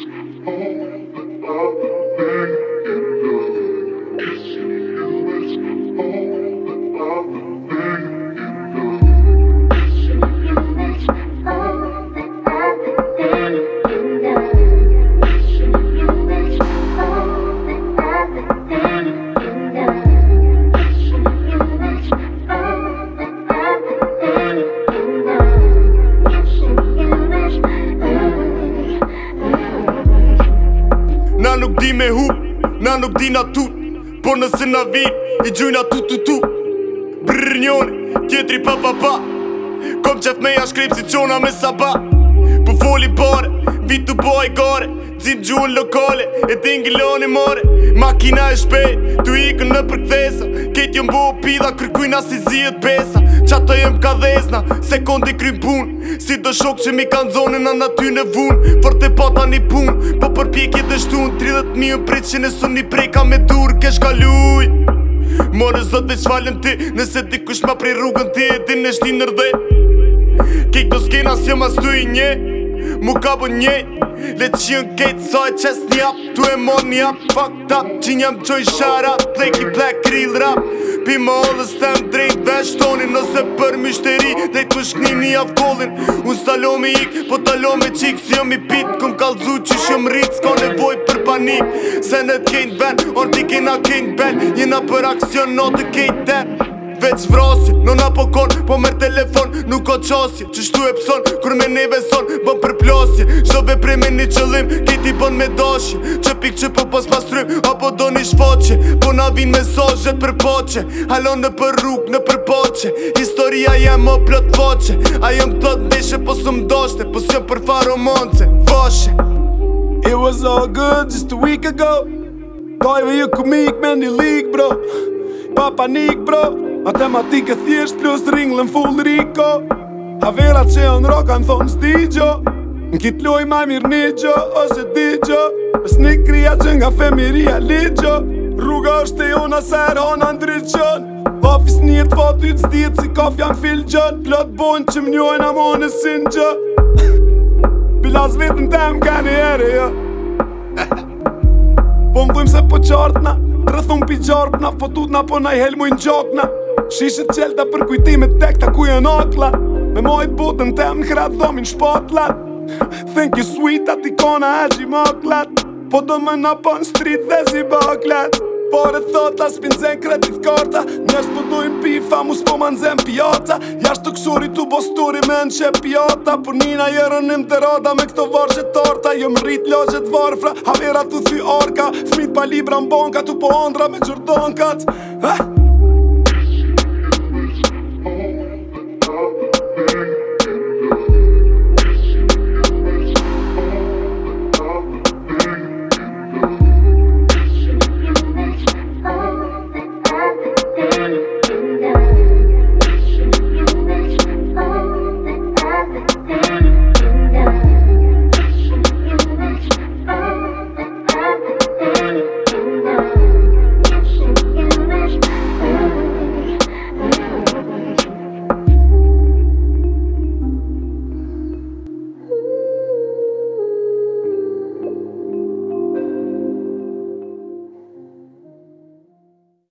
Who the other? di me hup Na nuk di na tut Por nëse na vin I gjujna tut tut tut Brrrr njoni Kjetri pa pa pa Kom qef me ja shkrip si qona me sabat Po foli bare Vit të bo e gare Cim gjuhën lokale E tingi loni mare Makina e shpejt Tu ikën në përkthesa Ketë jo mbo pida Kërkujna si zijet besa Qa të jem ka dhezna, sekundi krym pun Si do shok që mi kanë zonin anë aty në vun Për të pata një pun, po për pjekje dhe shtun 30.000 më prit që në sun një prej ka me dur Kesh ka luj Morë zot dhe që falem ti Nëse ti kush ma prej rrugën ti Ti në shtinër dhe Kej të skena si jo ma stu i nje Mu ka bu njejt Le të qion kejtë sa e qes një ap Tu e mor një ap Fucked up Qin jam qoj shara, out Blakey black grill rap Pi më allës tem drejt dhe shtonin Nëse për mishteri Dhe i të më shkni një af Unë stalo me ik Po talo me qik Si jom i pit Këm kalzu që shëm rrit Ska nevoj për panik Se në t'kejnë ben Orë ti kejnë a kejnë ben Njëna për aksion no t'kejnë kejnë ten Vec vrasi nona po pokon Po mërë telefon Ka qasje, që shtu e pëson, kur me neve son, bën për plasje Shdove prej me një qëllim, këti bën me dashje Që pik qëpë, po s'pasrëm, apo do një shfaqe Po na vin sazhet për poqe, halon në për rrug, në për poqe Historia jam o plot poqe, a jëm plot në deshe Po s'më doshte, po s'këm për faro monce, voshë It was all good, just a week ago Dajve jë kumik, me një lik, bro Pa panik, bro Matematike thjesht plus ringlën lën full riko Havera që e në roka në thonë s'di gjo Në kitë loj ma mirë një gjo ose di gjo Pës një që nga femiria li gjo Rruga është e jona ser hona në dryqën Vafis një të fatu i të zdi si kaf janë fil gjën Plot bojnë që mnjojnë a si në gjë Bilas vetën të më ka një ere, jo Po më dojmë se po qartë na Rëthun pi gjartë na po na po na i helmu i në gjokë na Shishe qelta për kujtime tek ta ku janë okla Me moj butën tem në dhomin shpotlat Thank you sweet at ikona e gjimoklat Po do më në pon street dhe zi boklat Por e thota s'pin zen kredit korta Njës po dujn pifa mu s'po man zen pjota Jasht të kësuri tu bosturi me në qep pjota Por nina jërën nëm të roda me këto vargje torta Jo më rrit loqet vorfra, havera tu thy orka Fmit pa libra mbonka tu po ondra me gjordonkat Eh?